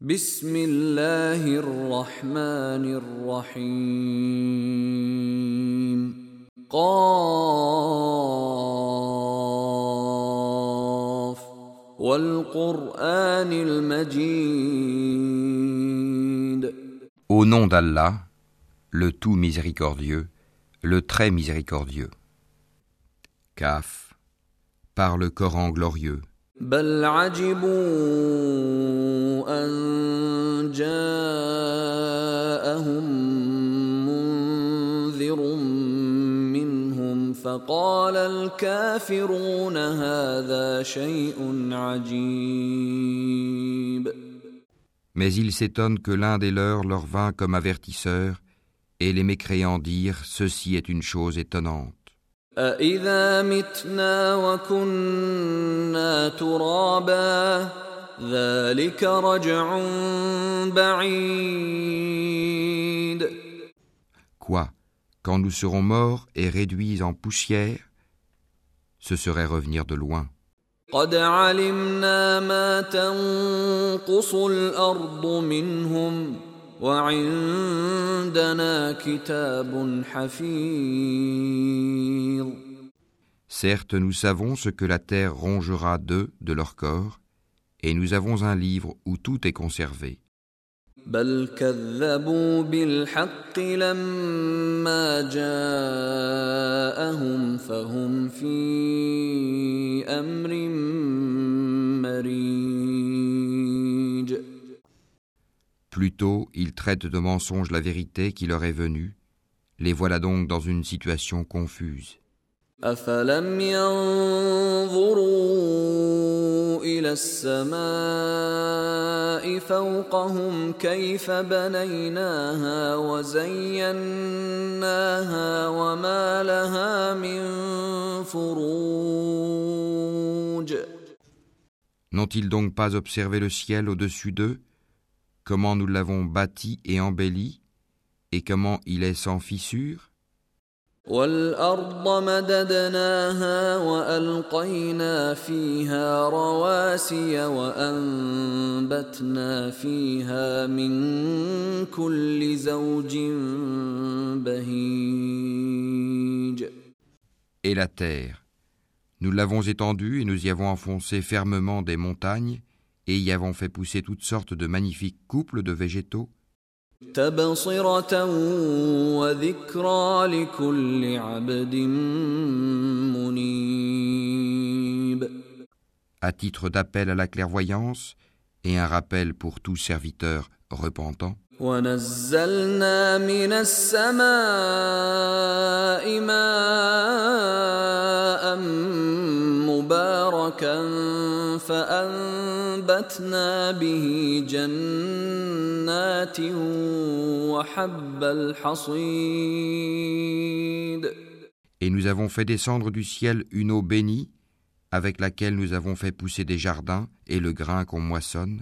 بسم الله الرحمن الرحيم قاف والقرآن المجيد Au nom d'Allah, le tout miséricordieux, le très miséricordieux. Kaf, par le Coran glorieux. بل عجبوا أن جاءهم منذر منهم فقال الكافرون هذا شيء عجيب Mais ils s'étonnent que l'un des leurs leur vint comme avertisseur, et les mécréants dirent Ceci est une chose étonnante. أإذا متنا وكنا ترابا ذلك رجع بعيد Quoi Quand nous serons morts et réduits en poussière Ce serait revenir de loin. قد علمنا ما تنقص الأرض منهم وعندنا كتاب حفيظ Certes, nous savons ce que la terre rongera d'eux, de leur corps, et nous avons un livre où tout est conservé. بل كذبوا بالحق لما جاءهم فهم في امر مريج Plutôt, ils traitent de mensonge la vérité qui leur est venue. Les voilà donc dans une situation confuse. افلم ينظروا الى السماء فوقهم كيف بنيناها وزيناها وما لها من فروج N'ont-ils donc pas observé le ciel au-dessus d'eux Comment nous l'avons bâti et embelli Et comment il est sans fissure والارض مددناها والقينا فيها رواسي وانبتنا فيها من كل زوج بهيج Et la terre Nous l'avons étendue et nous y avons enfoncé fermement des montagnes et y avons fait pousser toutes sortes de magnifiques couples de végétaux تبصرة وذكرى لكل عبد منيب à titre d'appel à la clairvoyance et un rappel pour tout serviteur repentant. ونزلنا من السماء ماء مباركا فأنبتنا به جنات وحب الحصيد Et nous avons fait descendre du ciel une eau bénie, avec laquelle nous avons fait pousser des jardins et le grain qu'on moissonne,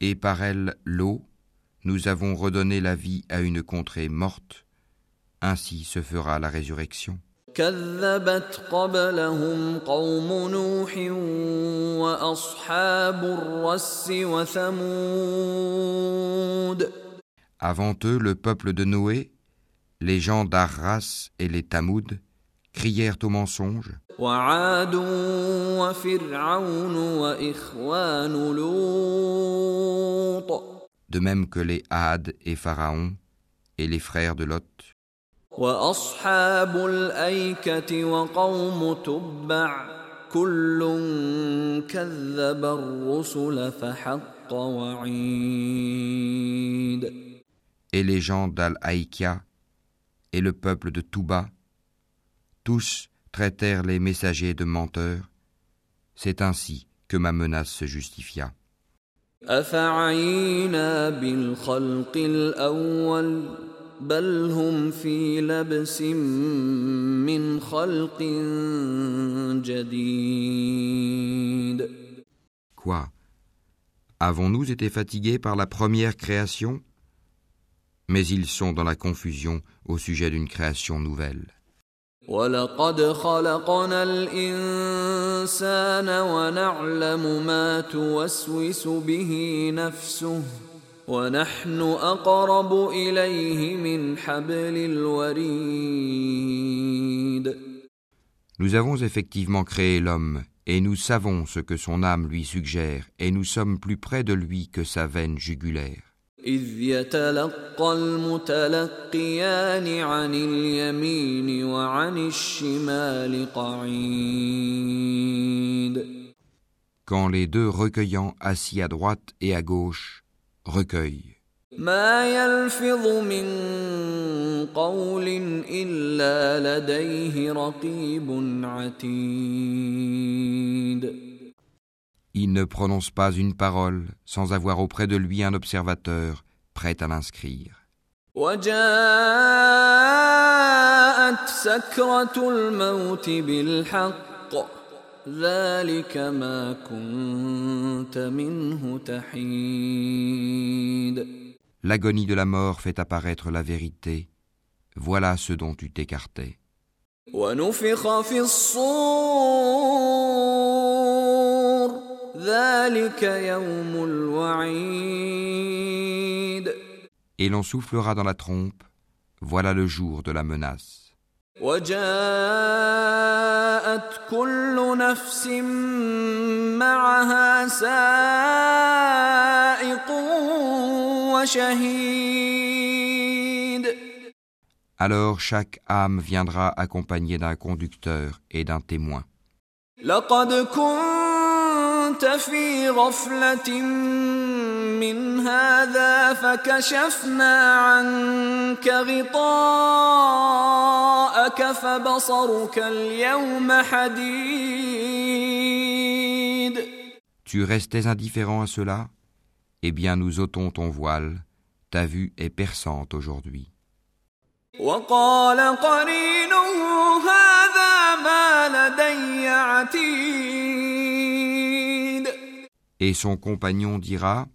et par elle l'eau, nous avons redonné la vie à une contrée morte, ainsi se fera la résurrection. Avant eux, le peuple de Noé, les gens d'Arras et les Tamoud, crièrent au mensonge. De même que les Had et Pharaon et les frères de Lot. Et les gens d'Al-Aïkia et le peuple de Touba tous traitèrent les messagers de menteurs. C'est ainsi que ma menace se justifia. أفعينا بالخلق الأول بل هم في لبس من خلق جديد Quoi Avons-nous été fatigués par la première création Mais ils sont dans la confusion au sujet d'une création nouvelle. ولقد خلقنا الإنسان ونعلم ما توسوس به نفسه ونحن أقرب إليه من حبل الوريد Nous avons effectivement créé l'homme, et nous savons ce que son âme lui suggère, et nous sommes plus près de lui que sa veine jugulaire. إذ يتلقى المتلقيان عن اليمين وعن الشمال قعيد Quand les deux recueillants assis à droite et à gauche recueillent. ما يلفظ من قول إلا لديه رقيب عتيد Ne prononce pas une parole sans avoir auprès de lui un observateur prêt à l'inscrire. L'agonie de la mort fait apparaître la vérité. Voilà ce dont tu t'écartais. Et l'on soufflera dans la trompe. Voilà le jour de la menace. وجاءت كل نفس معها سائق وشهيد Alors chaque âme viendra accompagnée d'un conducteur et d'un témoin. لقد كنت في غفلة من هذا فكشفنا عنك غطاءك فبصرك اليوم حديد Tu restais indifférent à cela Eh bien nous ôtons ton voile. Ta vue est perçante aujourd'hui. وقال قرينه هذا ما لدي عتيد Et son compagnon dira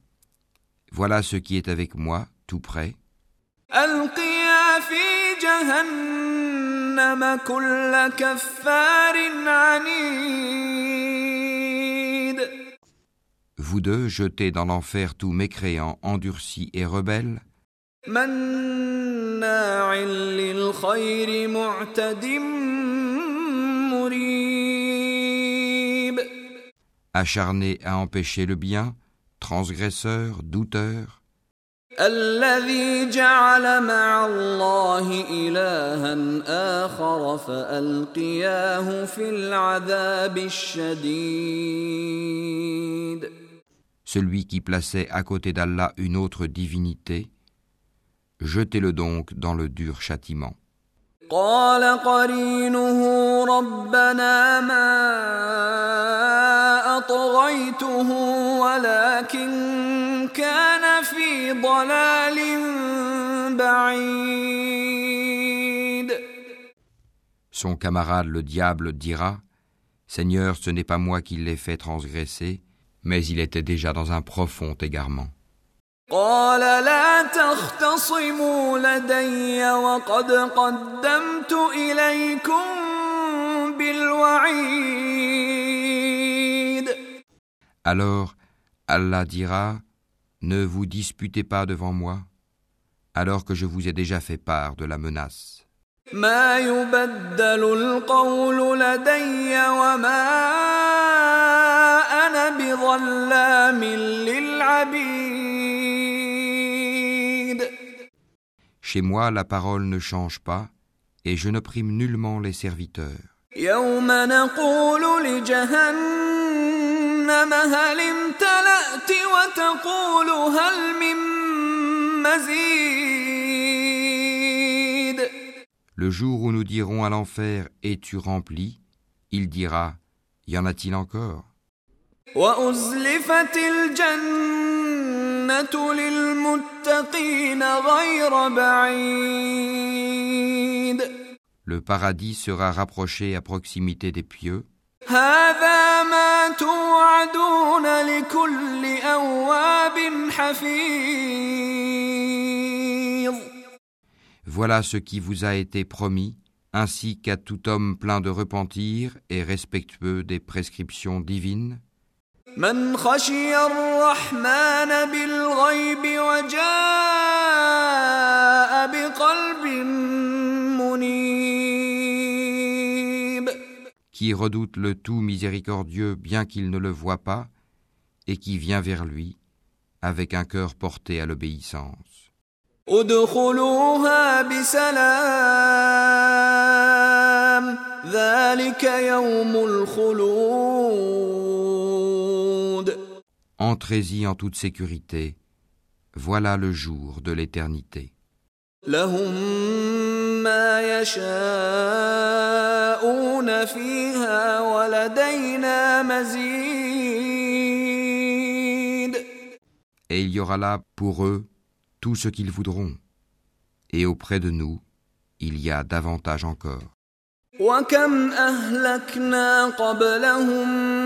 Voilà ce qui est avec moi, tout près. Vous deux jetez dans l'enfer tout mécréant, endurci et rebelle. acharné à empêcher le bien, transgresseur, douteur, الذي جعل مع الله إلها آخر فألقياه في العذاب الشديد celui qui plaçait à côté d'Allah une autre divinité, jetez-le donc dans le dur châtiment. قال قرينه ربنا ما أطغيته ولكن كان في ضلال بعيد Son camarade le diable dira Seigneur, ce n'est pas moi qui l'ai fait transgresser, mais il était déjà dans un profond égarement. قال لا تختصموا لدي وقد قدمت إليكم بالوعيد Alors Allah dira Ne vous disputez pas devant moi, alors que je vous ai déjà fait part de la menace. ما يبدل القول لدي وما أنا بظلام للعبيد Chez moi, la parole ne change pas, et je ne prime nullement les serviteurs. يوم نقول لجهنم هل امتلأت وتقول هل من مزيد Le jour où nous dirons à l'enfer Es-tu rempli il dira Y en a-t-il encore وأزلفت الجنة للمتقين غير بعيد Le paradis sera rapproché à proximité des pieux. هذا ما توعدون لكل أواب حفيظ Voilà ce qui vous a été promis, ainsi qu'à tout homme plein de repentir et respectueux des prescriptions divines. من خشي الرحمن بالغيب وجاء بقلب منيب qui redoute le tout miséricordieux bien qu'il ne le voit pas, et qui vient vers lui avec un cœur porté à l'obéissance. ادخلوها بسلام ذلك يوم الخلود Entrez-y en toute sécurité, voilà le jour de l'éternité. لهم ما يشاءون فيها ولدينا مزيد Et il y aura là pour eux tout ce qu'ils voudront. Et auprès de nous, il y a davantage encore. وكم أهلكنا قبلهم من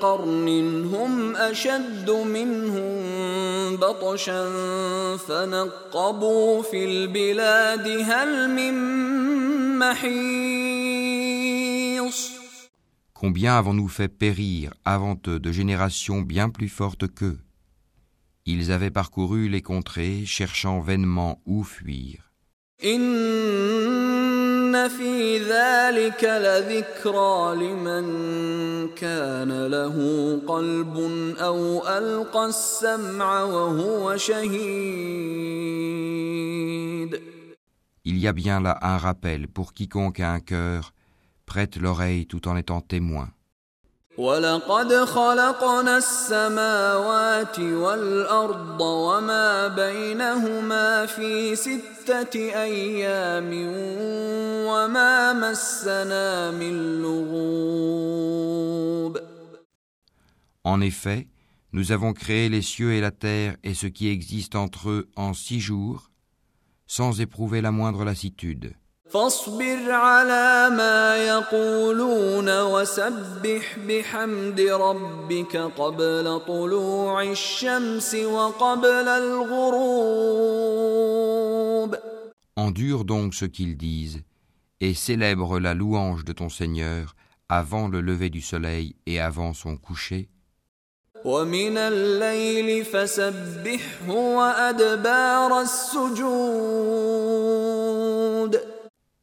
قرن هم أشد منهم بطشا فنقبوا في البلاد هل من محيص Combien avons-nous fait périr avant eux de générations bien plus fortes qu'eux Ils avaient parcouru les contrées, cherchant vainement où fuir. إن في ذلك لذكرى لمن كان له قلب أو ألقى السمع وهو شهيد Il y a bien là un rappel pour quiconque a un cœur, prête l'oreille tout en étant témoin. ولقد خلقنا السماوات والأرض وما بينهما في ستة أيام وما مسنا من لغوب En effet, nous avons créé les cieux et la terre et ce qui existe entre eux en six jours, sans éprouver la moindre lassitude. فاصبر على ما يقولون وسبح بحمد ربك قبل طلوع الشمس وقبل الغروب Endure donc ce qu'ils disent, et célèbre la louange de ton Seigneur avant le lever du soleil et avant son coucher, ومن الليل فسبحه وأدبار السجود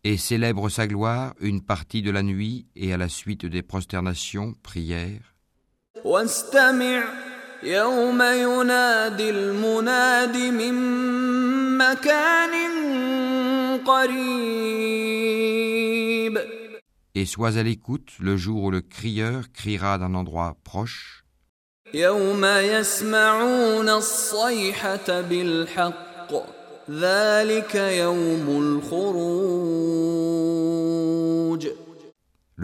et célèbre sa gloire une partie de la nuit et à la suite des prosternations, prières, واستمع يوم ينادي المناد من مكان قريب et sois à l'écoute le jour où le crieur criera d'un endroit proche, يوم يسمعون الصيحة بالحق ذلك يوم الخروج Le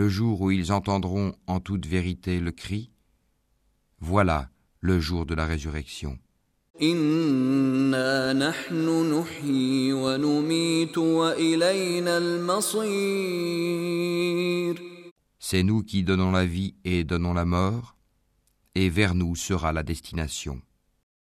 jour où ils entendront en toute vérité le cri, voilà le jour de la résurrection. C'est nous qui donnons la vie et donnons la mort, et vers nous sera la destination.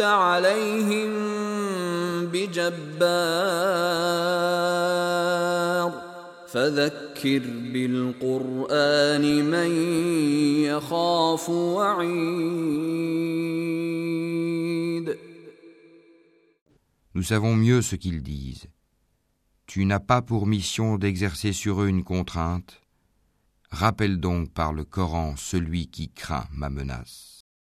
عليهم بجبار فذكر بالقرآن من يخاف وعيد Nous savons mieux ce qu'ils disent. Tu n'as pas pour mission d'exercer sur eux une contrainte. Rappelle donc par le Coran celui qui craint ma menace.